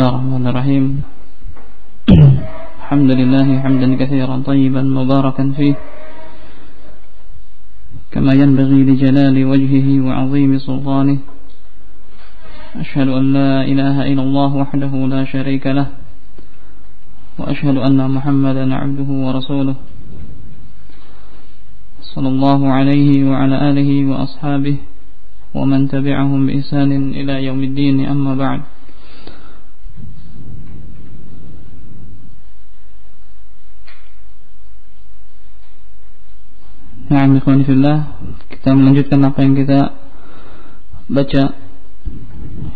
الله الرحمن الرحيم الحمد لله حمدا كثيرا طيبا مباركا فيه كما ينبغي لجلال وجهه وعظيم سلطانه أشهد أن لا إله إلا الله وحده لا شريك له وأشهد أن محمدا عبده ورسوله صلى الله عليه وعلى آله وأصحابه ومن تبعهم بإحسان إلى يوم الدين أما بعد Nah, fillah, kita melanjutkan apa yang kita baca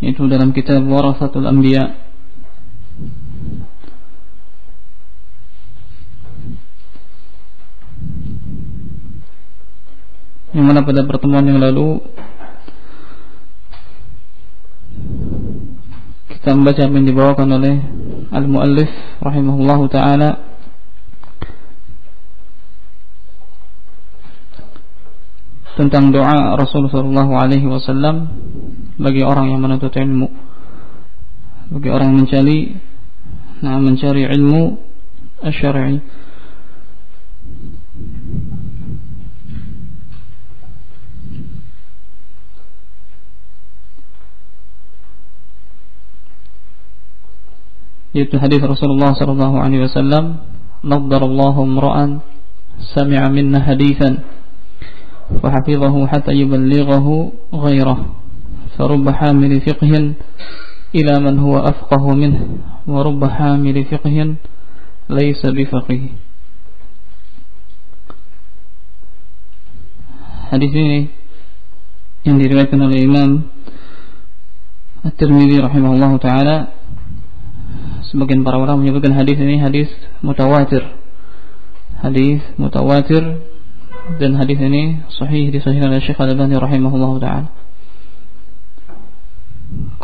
itu dalam kitab Warasatul Anbiya. Yang mana pada pertemuan yang lalu kita membaca apa yang dibawakan oleh al-muallif rahimahullahu taala tentang doa Rasulullah Shallallahu Alaihi Wasallam bagi orang yang menuntut ilmu, bagi orang mencari, nah mencari ilmu syar'i. Yaitu hadis Rasulullah Sallallahu Alaihi Wasallam, "Naddarallahu imra'an sami'a minna hadithan." وحفظه حتى يبلغه غيره فرب حامل فقه إلى من هو أفقه منه ورب حامل فقه ليس بفقه Hadis ini yang diriwayatkan oleh Imam At-Tirmidzi rahimahullah taala sebagian para ulama menyebutkan hadis ini hadis mutawatir. Hadis mutawatir dan hadis ini sahih disahihkan oleh Syekh Al-Albani rahimahullah taala.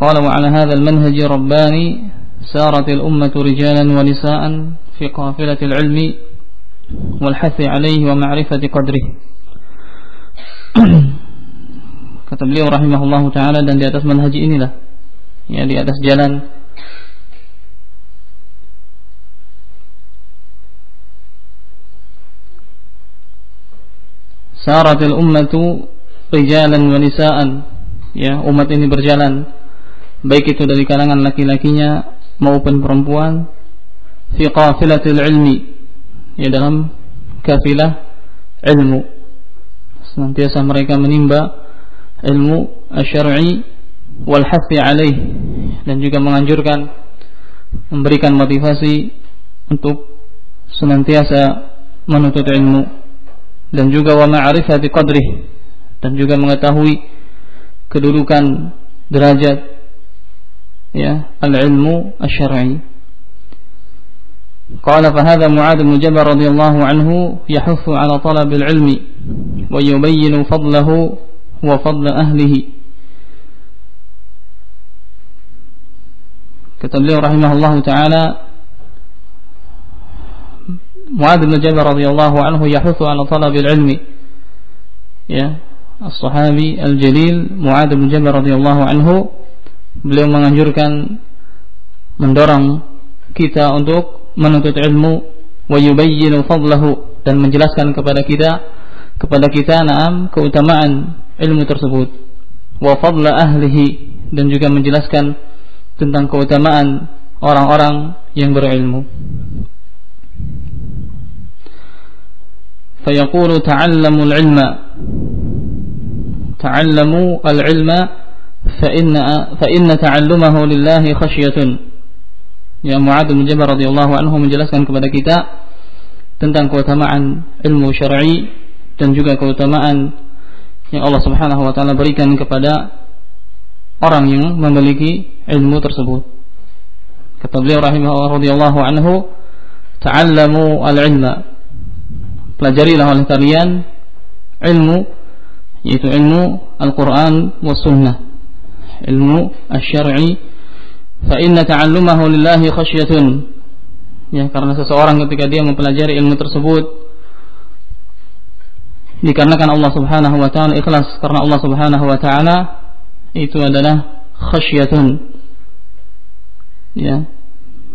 قال وعلى هذا المنهج رباني سارت الأمة رجالا ونساء في قافلة العلم والحث عليه ومعرفة قدره kata beliau rahimahullah taala dan di atas manhaj inilah ya di atas jalan saratil ummatu rijalan wa nisaan. Ya umat ini berjalan. Baik itu dari kalangan laki-lakinya maupun perempuan. Fi qafilatil ilmi. Ya dalam kafilah ilmu. Senantiasa mereka menimba ilmu syar'i wal hafi alaih. Dan juga menganjurkan memberikan motivasi untuk senantiasa menuntut ilmu dan juga wa ma'rifati qadrih dan juga mengetahui kedudukan derajat ya al-ilmu asy-syar'i. قال فهذا معاذ بن جبل رضي الله عنه يحث على طلب العلم ويبين فضله وفضل أهله kata beliau rahimahullah taala Muad bin Jabal radhiyallahu anhu yahuthu ala talabil ilmi. Ya, as-sahabi al-jalil Muad bin Jabal radhiyallahu anhu beliau menganjurkan mendorong kita untuk menuntut ilmu wa yubayyinu fadlahu dan menjelaskan kepada kita kepada kita na'am keutamaan ilmu tersebut wa fadla ahlihi dan juga menjelaskan tentang keutamaan orang-orang yang berilmu. فيقول تعلموا العلم تعلموا العلم فإن فإن تعلمه لله خشية Ya Mu'ad bin Jabal radhiyallahu anhu menjelaskan kepada kita tentang keutamaan ilmu syar'i dan juga keutamaan yang Allah Subhanahu wa taala berikan kepada orang yang memiliki ilmu tersebut. Kata beliau rahimahullah radhiyallahu anhu, "Ta'allamu al-'ilma pelajarilah oleh kalian ilmu yaitu ilmu Al-Quran wa Sunnah. Ilmu asy-syar'i fa inna ta'allumahu lillahi khasyatun. Ya karena seseorang ketika dia mempelajari ilmu tersebut dikarenakan Allah Subhanahu wa taala ikhlas karena Allah Subhanahu wa taala itu adalah khasyatun. Ya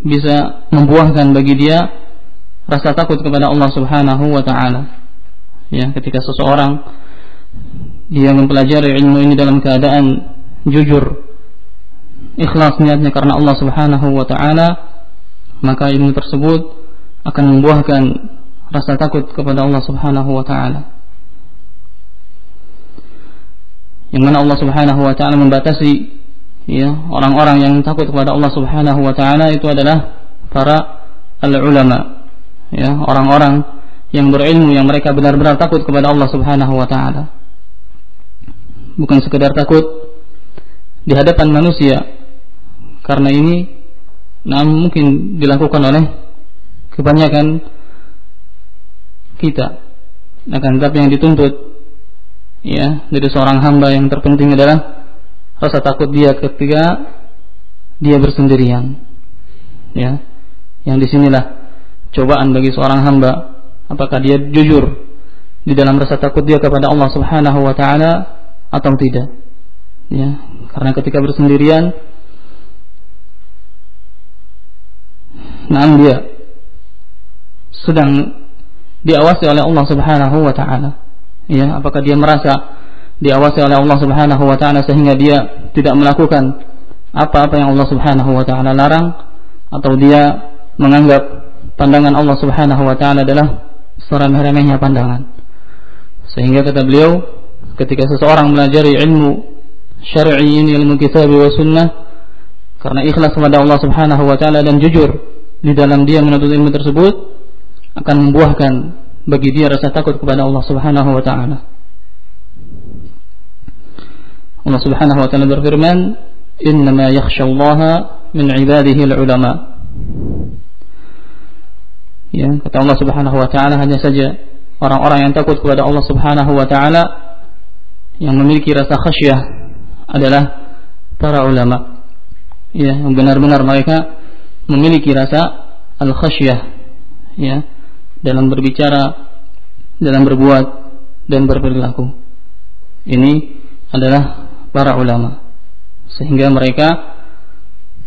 bisa membuahkan bagi dia rasa takut kepada Allah Subhanahu wa taala. Ya, ketika seseorang dia mempelajari ilmu ini dalam keadaan jujur ikhlas niatnya karena Allah Subhanahu wa taala maka ilmu tersebut akan membuahkan rasa takut kepada Allah Subhanahu wa taala yang mana Allah Subhanahu wa taala membatasi ya orang-orang yang takut kepada Allah Subhanahu wa taala itu adalah para al-ulama ya orang-orang yang berilmu yang mereka benar-benar takut kepada Allah Subhanahu wa taala bukan sekedar takut di hadapan manusia karena ini nah mungkin dilakukan oleh kebanyakan kita akan tetapi yang dituntut ya dari seorang hamba yang terpenting adalah rasa takut dia ketika dia bersendirian. Ya. Yang di sinilah cobaan bagi seorang hamba apakah dia jujur di dalam rasa takut dia kepada Allah Subhanahu wa taala atau tidak. Ya, karena ketika bersendirian nah dia sedang diawasi oleh Allah Subhanahu wa taala. Ya, apakah dia merasa diawasi oleh Allah Subhanahu wa taala sehingga dia tidak melakukan apa-apa yang Allah Subhanahu wa taala larang atau dia menganggap pandangan Allah Subhanahu wa taala adalah seremeh-remehnya pandangan. Sehingga kata beliau ketika seseorang belajar ilmu syar'i ini ilmu kitab wa sunnah karena ikhlas kepada Allah Subhanahu wa taala dan jujur di dalam dia menuntut ilmu tersebut akan membuahkan bagi dia rasa takut kepada Allah Subhanahu wa taala. Allah Subhanahu wa taala berfirman, "Innama min 'ibadihi al-ulama." Ya, kata Allah Subhanahu wa taala hanya saja orang-orang yang takut kepada Allah Subhanahu wa taala yang memiliki rasa khasyah adalah para ulama. Ya, benar-benar mereka memiliki rasa al-khasyah ya dalam berbicara, dalam berbuat dan berperilaku. Ini adalah para ulama sehingga mereka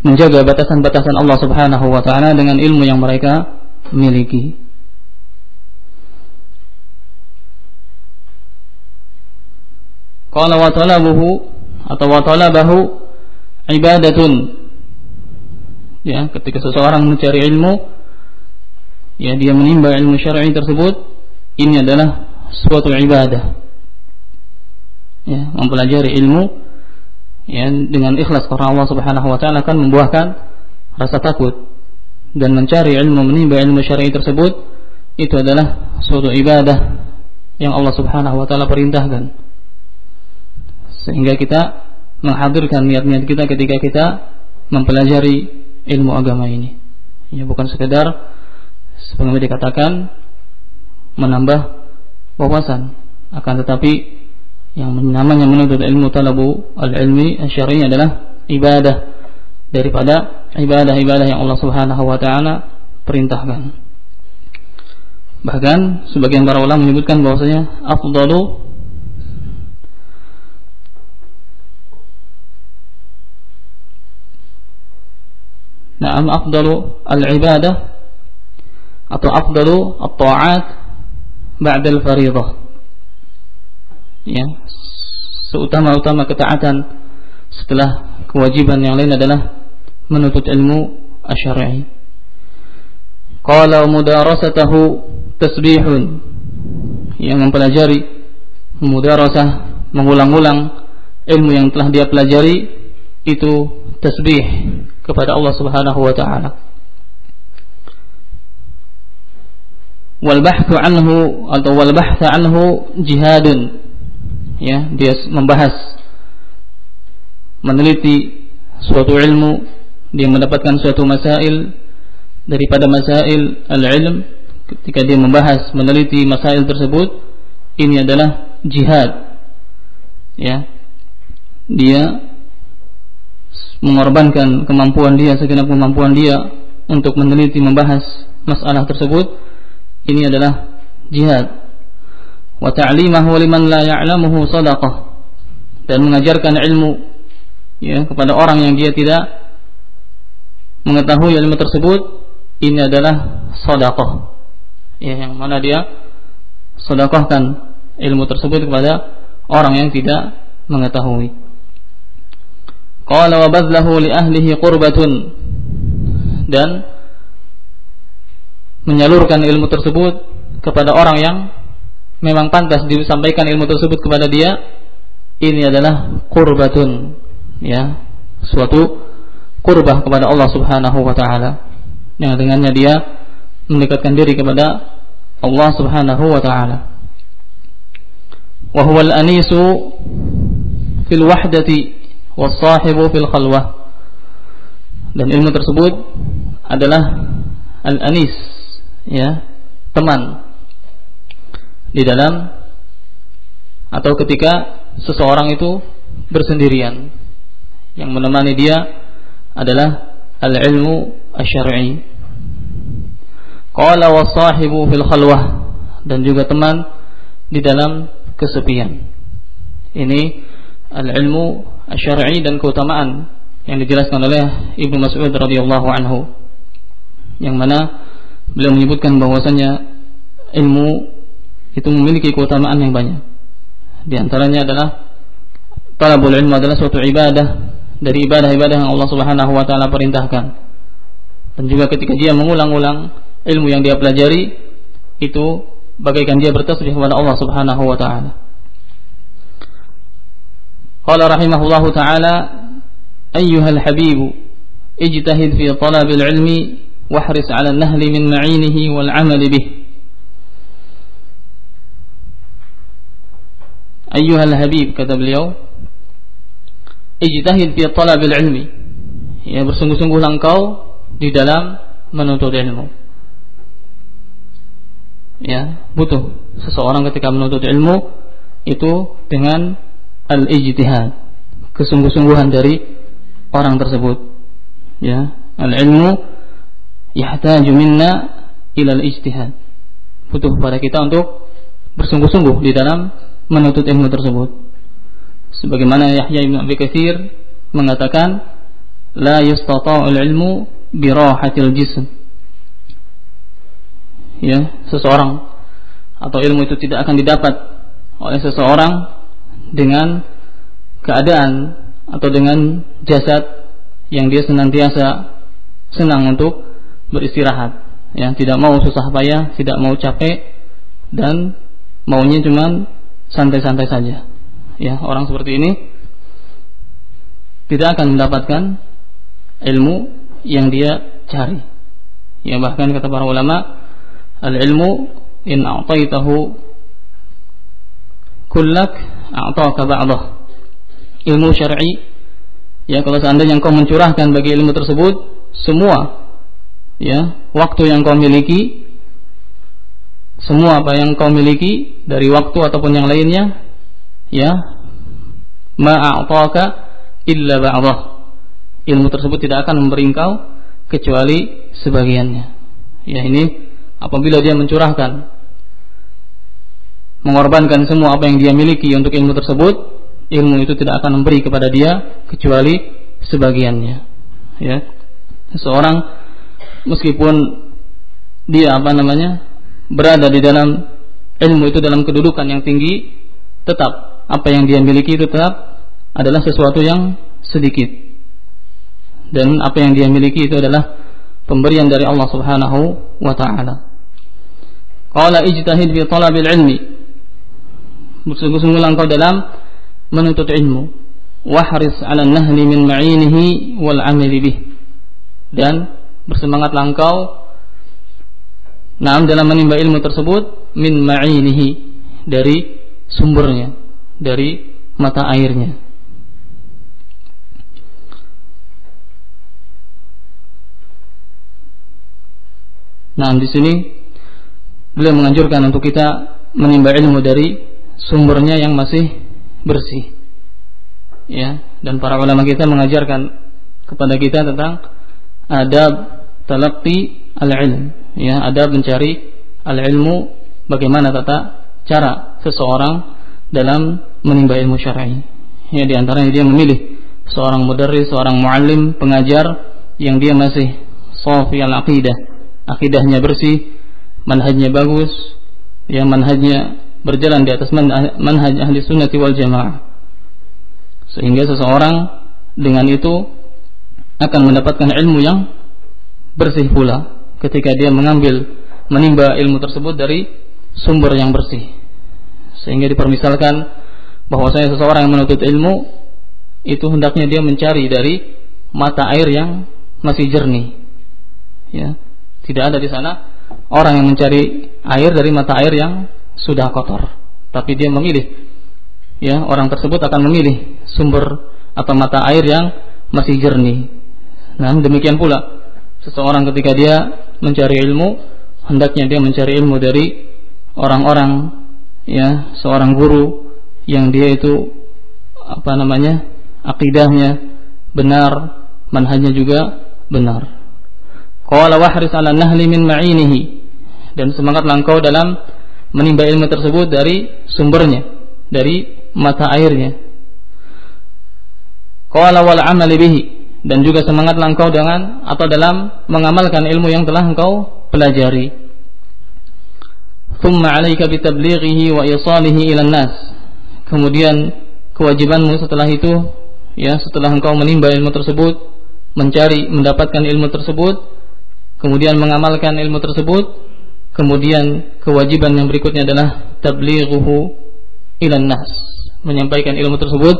menjaga batasan-batasan Allah Subhanahu wa taala dengan ilmu yang mereka miliki. Qala wa talabuhu atau wa talabahu ibadatun. Ya, ketika seseorang mencari ilmu ya dia menimba ilmu syar'i tersebut ini adalah suatu ibadah ya, mempelajari ilmu ya, dengan ikhlas karena Allah Subhanahu wa taala akan membuahkan rasa takut dan mencari ilmu menimba ilmu syar'i tersebut itu adalah suatu ibadah yang Allah Subhanahu wa taala perintahkan. Sehingga kita menghadirkan niat-niat kita ketika kita mempelajari ilmu agama ini. Ya bukan sekedar sebagaimana dikatakan menambah wawasan akan tetapi yang namanya menuntut ilmu talabu al-ilmi syar'i adalah ibadah daripada ibadah-ibadah yang Allah Subhanahu wa taala perintahkan. Bahkan sebagian para ulama menyebutkan bahwasanya afdalu Naam afdalu al-ibadah atau afdalu at-ta'at ba'da al-fariḍah ya seutama-utama ketaatan setelah kewajiban yang lain adalah menuntut ilmu asy'ari. Qala mudarasatahu tasbihun yang mempelajari mudarasah mengulang-ulang ilmu yang telah dia pelajari itu tasbih kepada Allah Subhanahu wa taala. Wal bahthu anhu atau wal bahthu anhu jihadun ya dia membahas meneliti suatu ilmu dia mendapatkan suatu masail daripada masail al-ilm ketika dia membahas meneliti masail tersebut ini adalah jihad. Ya. Dia mengorbankan kemampuan dia segenap kemampuan dia untuk meneliti membahas masalah tersebut ini adalah jihad. Wa ta'limahu liman la ya'lamuhu sadaqah. Dan mengajarkan ilmu ya kepada orang yang dia tidak mengetahui ilmu tersebut ini adalah sodakoh. Ya yang mana dia sodakohkan ilmu tersebut kepada orang yang tidak mengetahui. Qala wa badlahu li ahlihi qurbatun. Dan menyalurkan ilmu tersebut kepada orang yang memang pantas disampaikan ilmu tersebut kepada dia ini adalah qurbatun. Ya suatu kurbah kepada Allah Subhanahu wa taala. Yang dengannya dia mendekatkan diri kepada Allah Subhanahu wa taala. Wa huwa al-anisu fil wahdati was-sahibu fil khalwah. Dan ilmu tersebut adalah al-anis ya teman di dalam atau ketika seseorang itu bersendirian yang menemani dia adalah al-ilmu asy-syar'i. Qala wa sahibu fil khalwah dan juga teman di dalam kesepian. Ini al-ilmu asy-syar'i dan keutamaan yang dijelaskan oleh Ibnu Mas'ud radhiyallahu anhu. Yang mana beliau menyebutkan bahwasanya ilmu itu memiliki keutamaan yang banyak. Di antaranya adalah talabul ilmu adalah suatu ibadah dari ibadah-ibadah yang Allah Subhanahu wa taala perintahkan. Dan juga ketika dia mengulang-ulang ilmu yang dia pelajari itu bagaikan dia bertasbih kepada Allah Subhanahu wa taala. Qala rahimahullahu taala ayyuhal habibu ijtahid fi talabil ilmi wahris 'ala an-nahli min ma'inihi wal 'amali bih. Ayyuhal habib kata beliau ijtahid fi talabil ilmi. Ya bersungguh-sungguhlah engkau di dalam menuntut ilmu. Ya butuh seseorang ketika menuntut ilmu itu dengan al-ijtihad kesungguh-sungguhan dari orang tersebut. Ya al-ilmu yahtaju minna ila al-ijtihad. Butuh pada kita untuk bersungguh-sungguh di dalam menuntut ilmu tersebut. Sebagaimana Yahya bin Abi Katsir mengatakan, la yustata'ul ilmu bi rahatil jism. Ya, seseorang atau ilmu itu tidak akan didapat oleh seseorang dengan keadaan atau dengan jasad yang dia senantiasa senang untuk beristirahat ya tidak mau susah payah tidak mau capek dan maunya cuman santai-santai saja. Ya, orang seperti ini tidak akan mendapatkan ilmu yang dia cari. Ya, bahkan kata para ulama, al-ilmu in a'taitahu kullak a'taka ba'dah. Ilmu syar'i ya kalau seandainya engkau mencurahkan bagi ilmu tersebut semua ya waktu yang kau miliki semua apa yang kau miliki dari waktu ataupun yang lainnya ya. Ma'ataka illa ba'dah. Ilmu tersebut tidak akan memberi engkau kecuali sebagiannya. Ya ini apabila dia mencurahkan mengorbankan semua apa yang dia miliki untuk ilmu tersebut ilmu itu tidak akan memberi kepada dia kecuali sebagiannya. Ya. Seorang meskipun dia apa namanya berada di dalam ilmu itu dalam kedudukan yang tinggi, tetap apa yang dia miliki itu tetap adalah sesuatu yang sedikit. Dan apa yang dia miliki itu adalah pemberian dari Allah Subhanahu wa taala. Qala ijtahid fi talabil ilmi. Bersungguh-sungguhlah engkau dalam menuntut ilmu. Wahris 'ala nahli min ma'inihi wal 'amali bih. Dan bersemangatlah engkau Nah, dalam menimba ilmu tersebut min ma'inihi dari sumbernya, dari mata airnya. Nah, di sini beliau menganjurkan untuk kita menimba ilmu dari sumbernya yang masih bersih. Ya, dan para ulama kita mengajarkan kepada kita tentang adab talaqi al-ilm ya ada mencari al-ilmu bagaimana tata cara seseorang dalam menimba ilmu syar'i. Ya di antaranya dia memilih seorang mudarris, seorang muallim, pengajar yang dia masih safi al-aqidah, akidahnya bersih, manhajnya bagus, yang manhajnya berjalan di atas manhaj ahli sunnati wal jamaah. Sehingga seseorang dengan itu akan mendapatkan ilmu yang bersih pula ketika dia mengambil menimba ilmu tersebut dari sumber yang bersih. Sehingga dipermisalkan bahwasanya seseorang yang menuntut ilmu itu hendaknya dia mencari dari mata air yang masih jernih. Ya, tidak ada di sana orang yang mencari air dari mata air yang sudah kotor, tapi dia memilih ya orang tersebut akan memilih sumber atau mata air yang masih jernih. Nah, demikian pula seseorang ketika dia mencari ilmu hendaknya dia mencari ilmu dari orang-orang ya seorang guru yang dia itu apa namanya akidahnya benar manhajnya juga benar Qala wahris ala nahli min dan semangatlah engkau dalam menimba ilmu tersebut dari sumbernya, dari mata airnya. Qala wal amali bihi dan juga semangatlah engkau dengan atau dalam mengamalkan ilmu yang telah engkau pelajari. Thumma 'alaika bitablighihi wa ila nas. Kemudian kewajibanmu setelah itu ya setelah engkau menimba ilmu tersebut mencari mendapatkan ilmu tersebut kemudian mengamalkan ilmu tersebut, kemudian kewajiban yang berikutnya adalah tablighuhu ilan nas, menyampaikan ilmu tersebut,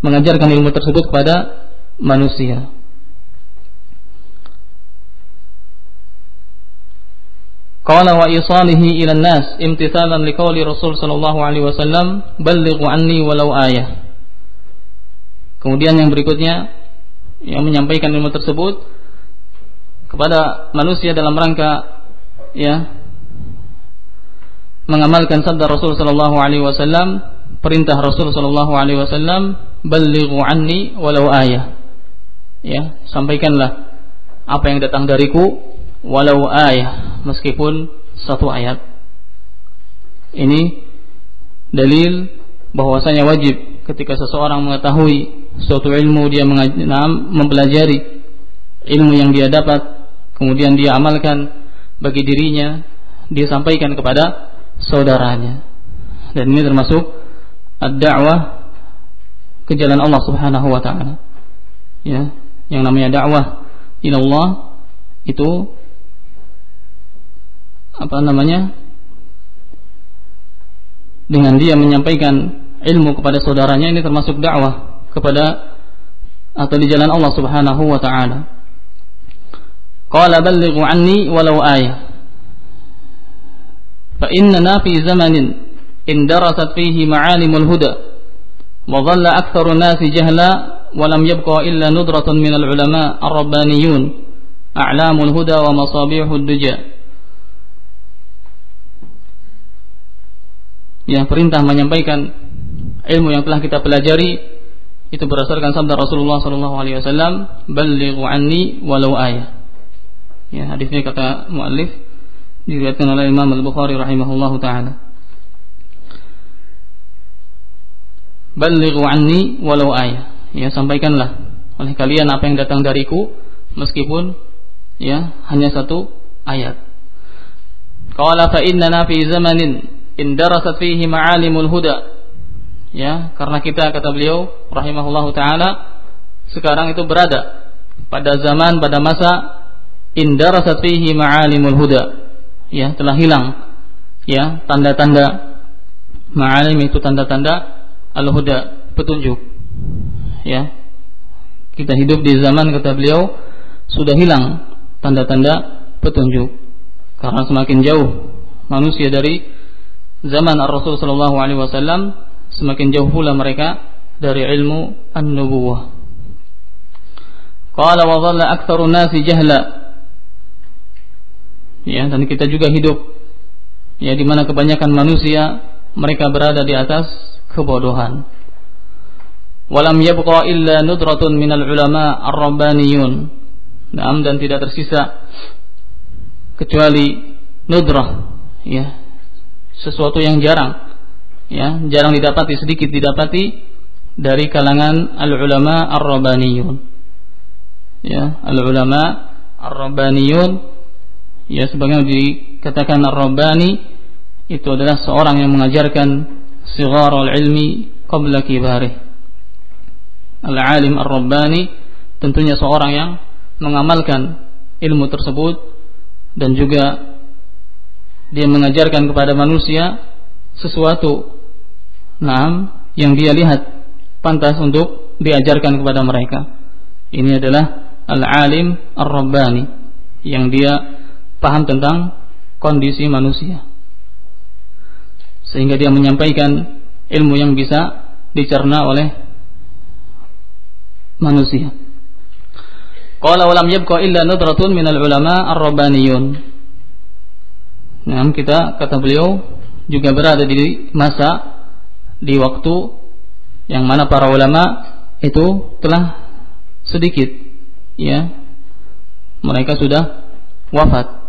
mengajarkan ilmu tersebut kepada manusia. Qala wa isalihi ila nas imtithalan liqauli Rasul sallallahu alaihi wasallam ballighu anni walau ayah. Kemudian yang berikutnya yang menyampaikan ilmu tersebut kepada manusia dalam rangka ya mengamalkan sabda Rasul sallallahu alaihi wasallam perintah Rasul sallallahu alaihi wasallam ballighu anni walau ayah ya sampaikanlah apa yang datang dariku walau ayah meskipun satu ayat ini dalil bahwasanya wajib ketika seseorang mengetahui suatu ilmu dia mempelajari ilmu yang dia dapat kemudian dia amalkan bagi dirinya, dia sampaikan kepada saudaranya. Dan ini termasuk ad-da'wah ke jalan Allah Subhanahu wa taala. Ya, yang namanya dakwah ila Allah itu apa namanya? Dengan dia menyampaikan ilmu kepada saudaranya ini termasuk dakwah kepada atau di jalan Allah Subhanahu wa taala. Qala ballighu anni walau ayah. Fa innana fi zamanin in darasat fihi ma'alimul huda wa dhalla aktharu nasi jahla wa lam yabqa illa nudratun min al-ulama ar-rabbaniyun a'lamul huda wa masabihud duja. Yang perintah menyampaikan ilmu yang telah kita pelajari itu berdasarkan sabda Rasulullah sallallahu alaihi wasallam ballighu anni walau ayah Ya, hadis ini kata muallif diriwayatkan oleh Imam Al-Bukhari rahimahullahu taala. Ballighu anni walau ayah. Ya, sampaikanlah oleh kalian apa yang datang dariku meskipun ya hanya satu ayat. Qala fa innana fi zamanin in darasat fihi ma'alimul huda. Ya, karena kita kata beliau rahimahullahu taala sekarang itu berada pada zaman pada masa indarasat fihi ma'alimul huda. Ya telah hilang. Ya tanda-tanda ma'alim itu tanda-tanda al-huda petunjuk. Ya kita hidup di zaman kata beliau sudah hilang tanda-tanda petunjuk. Karena semakin jauh manusia dari zaman Ar-Rasul sallallahu alaihi wasallam semakin jauh pula mereka dari ilmu an-nubuwah. Qala wa dhalla nasi jahla. Ya dan kita juga hidup. Ya di mana kebanyakan manusia mereka berada di atas kebodohan. Walam yabqa illa nudratun minal ulama ar-rabbaniyun. Naam dan tidak tersisa kecuali nudrah ya sesuatu yang jarang. Ya jarang didapati sedikit didapati dari kalangan al-ulama ar-rabbaniyun ya al-ulama ar-rabbaniyun ya sebagaimana dikatakan ar-rabbani itu adalah seorang yang mengajarkan sigar al-ilmi qabla kibarih. Al-alim ar-rabbani tentunya seorang yang mengamalkan ilmu tersebut dan juga dia mengajarkan kepada manusia sesuatu nam yang dia lihat pantas untuk diajarkan kepada mereka. Ini adalah al-alim ar-rabbani yang dia paham tentang kondisi manusia. Sehingga dia menyampaikan ilmu yang bisa dicerna oleh manusia. Qala walam yabqa illa nudratun minal ulama ar-rabbaniyun. Nah, kita kata beliau juga berada di masa di waktu yang mana para ulama itu telah sedikit ya mereka sudah wafat.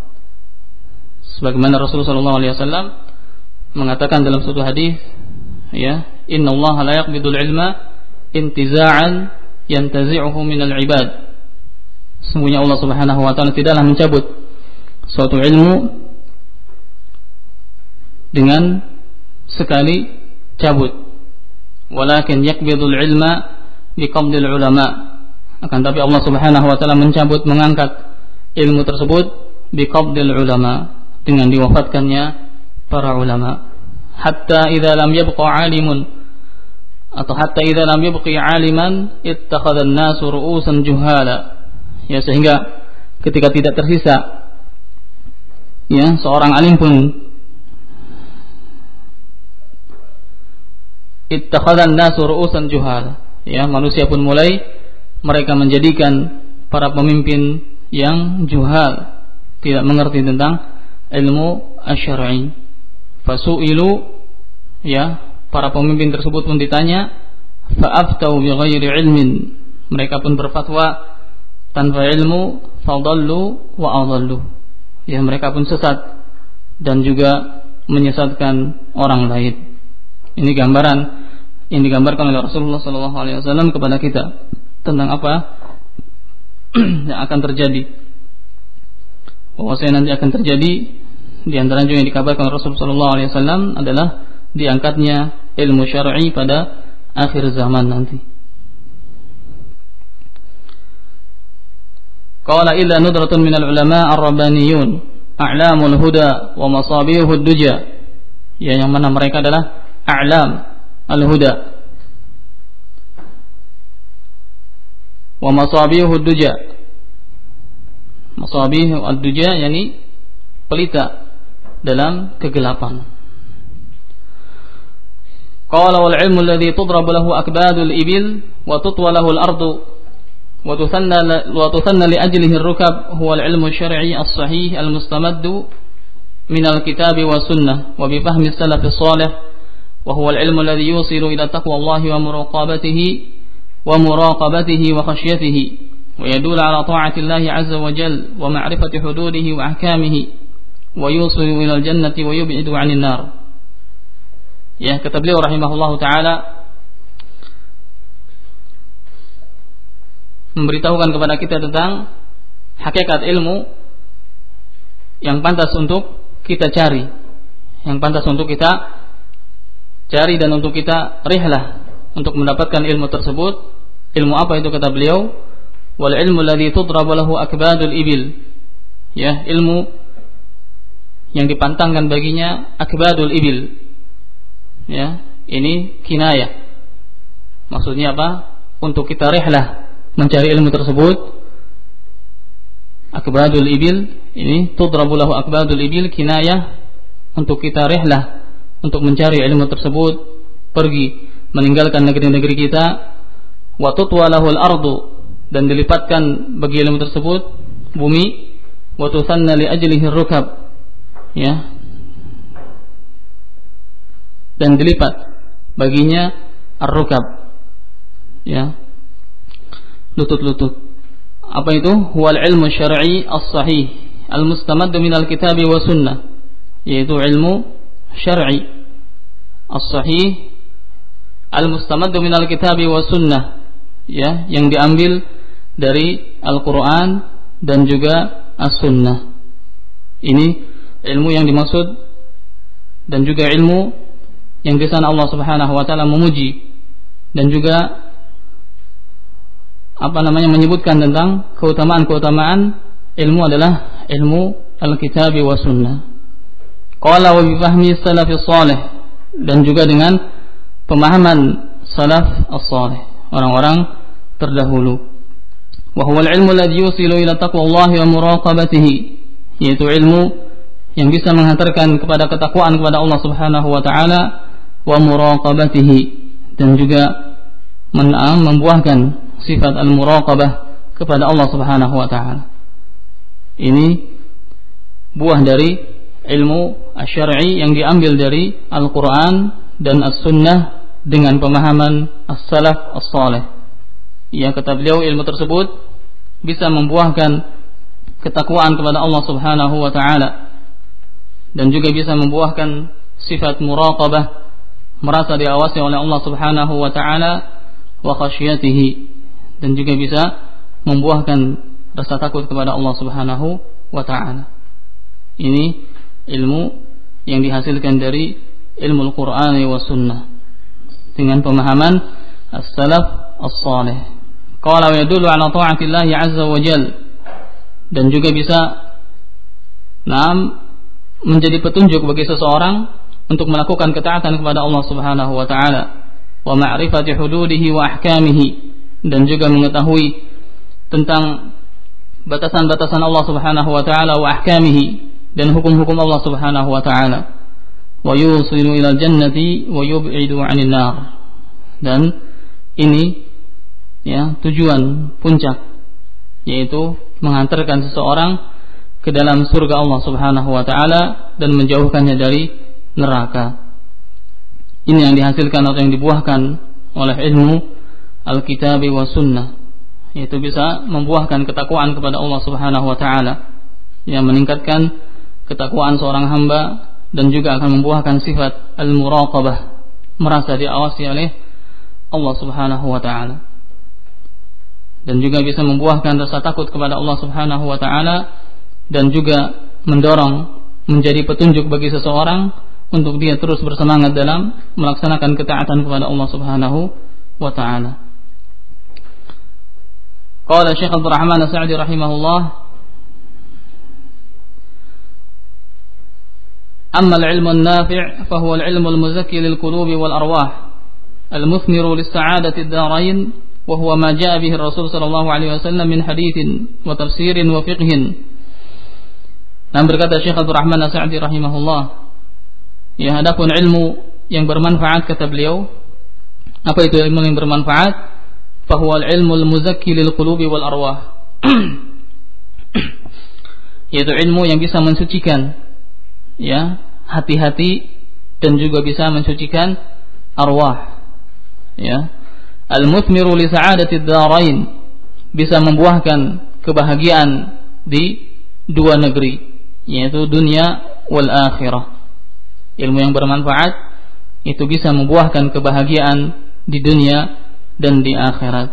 Sebagaimana Rasulullah sallallahu alaihi wasallam mengatakan dalam suatu hadis ya inna Allah la yaqbidul ilma intiza'an yantazi'uhu minal ibad. Sungguhnya Allah Subhanahu wa taala tidaklah mencabut suatu ilmu dengan sekali cabut. Walakin yakbidul ilma biqabdil ulama. Akan tapi Allah Subhanahu wa taala mencabut mengangkat ilmu tersebut biqabdil ulama dengan diwafatkannya para ulama. Hatta idza lam yabqa alimun atau hatta idza lam yabqi aliman ittakhadha an-nasu ru'usan juhala ya sehingga ketika tidak tersisa ya seorang alim pun ittakhadhan nasu ru'usan juhal. Ya manusia pun mulai mereka menjadikan para pemimpin yang juhal tidak mengerti tentang ilmu asy'ari. Fasu'ilu ya para pemimpin tersebut pun ditanya fa'aftau bi ghairi ilmin? Mereka pun berfatwa tanpa ilmu fadallu wa adallu. Ya mereka pun sesat dan juga menyesatkan orang lain ini gambaran yang digambarkan oleh Rasulullah sallallahu alaihi wasallam kepada kita tentang apa yang akan terjadi. Bahwasanya nanti akan terjadi di antara yang dikabarkan Rasulullah sallallahu alaihi wasallam adalah diangkatnya ilmu syar'i pada akhir zaman nanti. Qala illa nudratun minal ulama ar-rabbaniyun a'lamul huda wa masabihud duja. Ya yang mana mereka adalah أعلام الهدى. ومصابيح الدجا مصابيح الدجا يعني pelita دلام kegelapan. قال والعلم الذي تضرب له أكباد الإبل وتطوى له الأرض وتثنى, وتثنى لأجله الركب هو العلم الشرعي الصحيح المستمد من الكتاب والسنة وبفهم السلف الصالح وهو العلم الذي يوصل إلى تقوى الله ومراقبته ومراقبته وخشيته ويدل على طاعة الله عز وجل ومعرفة حدوده وأحكامه ويوصل إلى الجنة ويبعد عن النار. يا كتب لي رحمه الله تعالى memberitahukan kepada kita tentang hakikat ilmu yang pantas untuk kita cari yang pantas untuk kita cari dan untuk kita rihlah untuk mendapatkan ilmu tersebut. Ilmu apa itu kata beliau? Wal ilmu alladhi tudrabu lahu akbadul ibil. Ya, ilmu yang dipantangkan baginya akbadul ibil. Ya, ini kinayah. Maksudnya apa? Untuk kita rihlah mencari ilmu tersebut akbadul ibil ini tudrabu lahu akbadul ibil kinayah untuk kita rihlah untuk mencari ilmu tersebut pergi meninggalkan negeri-negeri kita wa tutwa lahul ardu dan dilipatkan bagi ilmu tersebut bumi wa tusanna li ajlihi rukab ya dan dilipat baginya ar-rukab ya lutut-lutut. Apa itu? Huwal ilmu syar'i as-sahih al-mustamad min al-kitab wa sunnah. Yaitu ilmu syar'i as-sahih al-mustamad min al-kitab wa sunnah. Ya, yang diambil dari Al-Quran dan juga As-Sunnah. Ini ilmu yang dimaksud dan juga ilmu yang di sana Allah Subhanahu wa taala memuji dan juga apa namanya menyebutkan tentang keutamaan-keutamaan ilmu adalah ilmu Al-Kitab wa Sunnah. Qala wa bi fahmi salafis salih dan juga dengan pemahaman salaf as-salih, orang-orang terdahulu. Wa huwa al-ilmu alladhi yusilu ila taqwallahi wa muraqabatihi, yaitu ilmu yang bisa menghantarkan kepada ketakwaan kepada Allah Subhanahu wa taala wa muraqabatihi dan juga membuahkan sifat al-muraqabah kepada Allah Subhanahu wa taala. Ini buah dari ilmu syar'i yang diambil dari Al-Qur'an dan As-Sunnah dengan pemahaman as-salaf as-salih. Yang kata beliau ilmu tersebut bisa membuahkan ketakwaan kepada Allah Subhanahu wa taala dan juga bisa membuahkan sifat muraqabah merasa diawasi oleh Allah Subhanahu wa taala wa khasyatihi dan juga bisa membuahkan rasa takut kepada Allah Subhanahu wa taala. Ini ilmu yang dihasilkan dari ilmu Al-Qur'an wa sunnah. Dengan pemahaman as-salaf as-salih. Qala wa yadullu ala azza wa jal. Dan juga bisa nam menjadi petunjuk bagi seseorang untuk melakukan ketaatan kepada Allah Subhanahu wa taala. Wa ma'rifati hududihi wa ahkamihi. Dan juga mengetahui tentang batasan-batasan Allah Subhanahu wa taala wa ahkamihi dan hukum-hukum Allah Subhanahu wa taala. Wa yusilu ila jannati wa yub'idu 'anil nar. Dan ini ya tujuan puncak. Yaitu mengantarkan seseorang ke dalam surga Allah Subhanahu wa taala dan menjauhkannya dari neraka. Ini yang dihasilkan atau yang dibuahkan oleh ilmu Alkitab wa Sunnah. Yaitu bisa membuahkan ketakwaan kepada Allah Subhanahu wa taala. Yang meningkatkan ketakwaan seorang hamba dan juga akan membuahkan sifat al-muraqabah merasa diawasi oleh Allah Subhanahu wa taala dan juga bisa membuahkan rasa takut kepada Allah Subhanahu wa taala dan juga mendorong menjadi petunjuk bagi seseorang untuk dia terus bersemangat dalam melaksanakan ketaatan kepada Allah Subhanahu wa taala. Qala Syekh Abdul Rahman As-Sa'di rahimahullah أما العلم النافع فهو العلم المزكي للقلوب والأرواح المثمر للسعادة الدارين وهو ما جاء به الرسول صلى الله عليه وسلم من حديث وتفسير وفقه. نعم بركات الشيخ عبد الرحمن السعدي رحمه الله يهدف علم ينبر منفعات كتب اليوم أفيت علم ينبر منفعات فهو العلم المزكي للقلوب والأرواح يدعو علم ينبسا من ستيكان ya hati-hati dan juga bisa mensucikan arwah. Ya. Al-muthmiru li sa'adati darain bisa membuahkan kebahagiaan di dua negeri yaitu dunia wal akhirah. Ilmu yang bermanfaat itu bisa membuahkan kebahagiaan di dunia dan di akhirat.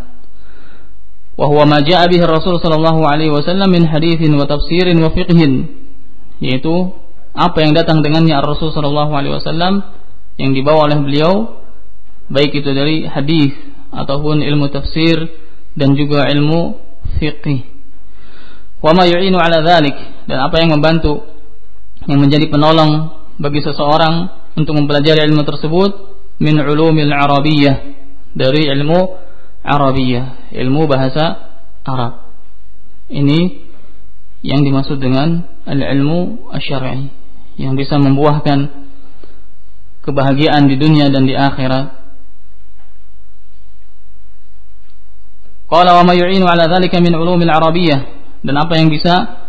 Wa huwa ma jaa bihi Rasul sallallahu alaihi wasallam min wa tafsirin wa fiqhin yaitu apa yang datang dengannya Rasul sallallahu alaihi wasallam yang dibawa oleh beliau baik itu dari hadis ataupun ilmu tafsir dan juga ilmu fiqih. Wa ma yu'inu ala dhalik dan apa yang membantu yang menjadi penolong bagi seseorang untuk mempelajari ilmu tersebut min ulumil arabiyyah dari ilmu arabiyyah ilmu bahasa Arab. Ini yang dimaksud dengan al-ilmu asy-syar'i yang bisa membuahkan kebahagiaan di dunia dan di akhirat Qala wa ma yu'inu ala dhalika min ulumil arabiyyah dan apa yang bisa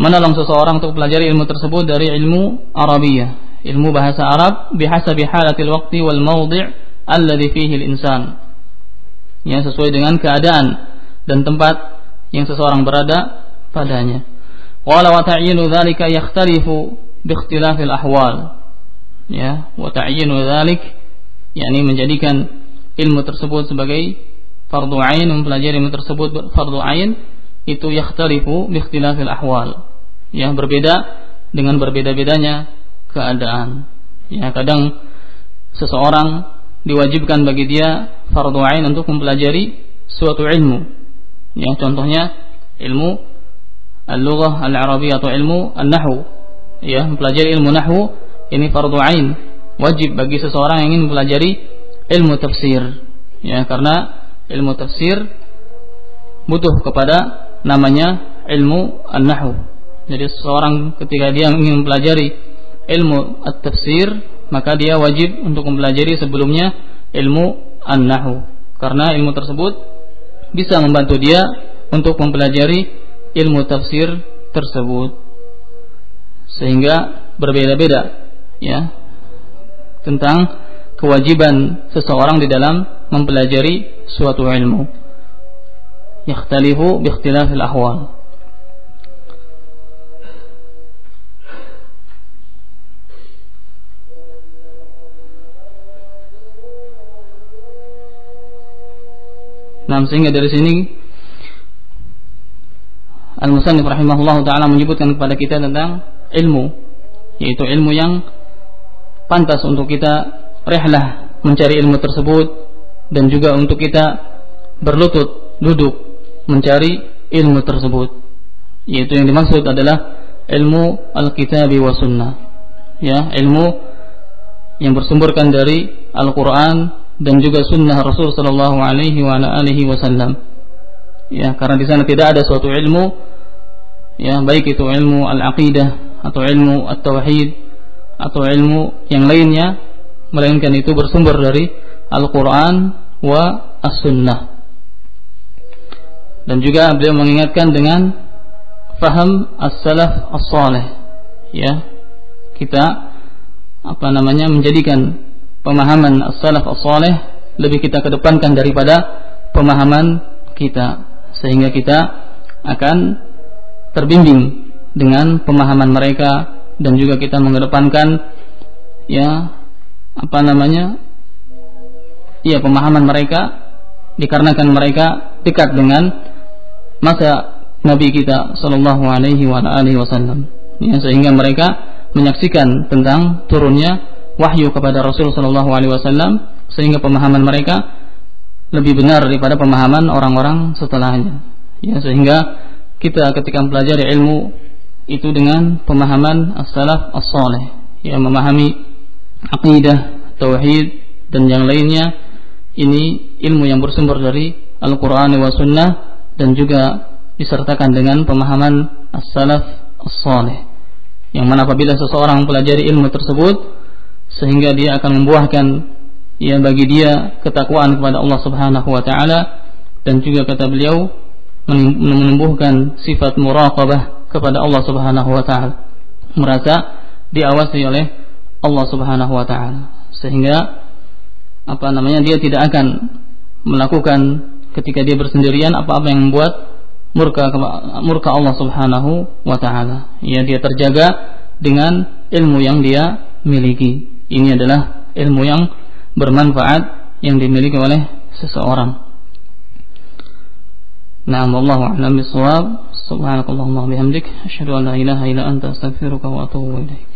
menolong seseorang untuk pelajari ilmu tersebut dari ilmu Arabiyah, ilmu bahasa Arab bihasabi halatil waqti wal mawdi' alladhi fihi al-insan. Ya, sesuai dengan keadaan dan tempat yang seseorang berada padanya. Wala wa ta'yinu dzalika yakhtalifu bi ikhtilafil ahwal. Ya, wa ta'yinu dzalik yakni menjadikan ilmu tersebut sebagai fardu ain mempelajari ilmu tersebut fardu ain itu yakhtalifu bi ikhtilafil ahwal. Ya berbeda dengan berbeda-bedanya keadaan. Ya kadang seseorang diwajibkan bagi dia fardu ain untuk mempelajari suatu ilmu. Ya contohnya ilmu al-lughah al-arabiyyah atau ilmu an-nahwu ya mempelajari ilmu nahwu ini fardu ain. Wajib bagi seseorang yang ingin mempelajari ilmu tafsir. Ya karena ilmu tafsir butuh kepada namanya ilmu an-nahwu. Jadi seseorang ketika dia ingin mempelajari ilmu at-tafsir maka dia wajib untuk mempelajari sebelumnya ilmu an-nahwu. Karena ilmu tersebut bisa membantu dia untuk mempelajari ilmu tafsir tersebut sehingga berbeda-beda ya tentang kewajiban seseorang di dalam mempelajari suatu ilmu. Yakhtalifu bi ikhtilafil ahwal. Nah, sehingga dari sini Al-Musannif rahimahullah taala menyebutkan kepada kita tentang ilmu yaitu ilmu yang pantas untuk kita rehlah mencari ilmu tersebut dan juga untuk kita berlutut duduk mencari ilmu tersebut yaitu yang dimaksud adalah ilmu al-kitab wa sunnah ya ilmu yang bersumberkan dari Al-Qur'an dan juga sunnah Rasul sallallahu alaihi wasallam. Ya, karena di sana tidak ada suatu ilmu ya baik itu ilmu al-aqidah atau ilmu at-tauhid atau ilmu yang lainnya melainkan itu bersumber dari Al-Qur'an wa as-sunnah. Dan juga beliau mengingatkan dengan faham as-salaf as-salih. Ya. Kita apa namanya menjadikan pemahaman as-salaf as-salih lebih kita kedepankan daripada pemahaman kita sehingga kita akan terbimbing dengan pemahaman mereka dan juga kita mengedepankan ya apa namanya ya pemahaman mereka dikarenakan mereka dekat dengan masa Nabi kita Shallallahu Alaihi Wasallam ya, sehingga mereka menyaksikan tentang turunnya wahyu kepada Rasul Shallallahu Alaihi Wasallam sehingga pemahaman mereka lebih benar daripada pemahaman orang-orang setelahnya. Ya, sehingga kita ketika mempelajari ilmu itu dengan pemahaman as-salaf as-salih, ya memahami akidah, tauhid dan yang lainnya ini ilmu yang bersumber dari Al-Qur'an wa sunnah dan juga disertakan dengan pemahaman as-salaf as-salih. Yang mana apabila seseorang mempelajari ilmu tersebut sehingga dia akan membuahkan ya bagi dia ketakwaan kepada Allah Subhanahu wa taala dan juga kata beliau menumbuhkan sifat muraqabah kepada Allah Subhanahu wa taala. Merasa diawasi oleh Allah Subhanahu wa taala. Sehingga apa namanya dia tidak akan melakukan ketika dia bersendirian apa-apa yang membuat murka murka Allah Subhanahu wa taala. Ya dia terjaga dengan ilmu yang dia miliki. Ini adalah ilmu yang bermanfaat yang dimiliki oleh seseorang. نعم والله أعلم بالصواب. سبحانك اللهم وبحمدك أشهد أن لا إله إلا أنت أستغفرك وأتوب إليك.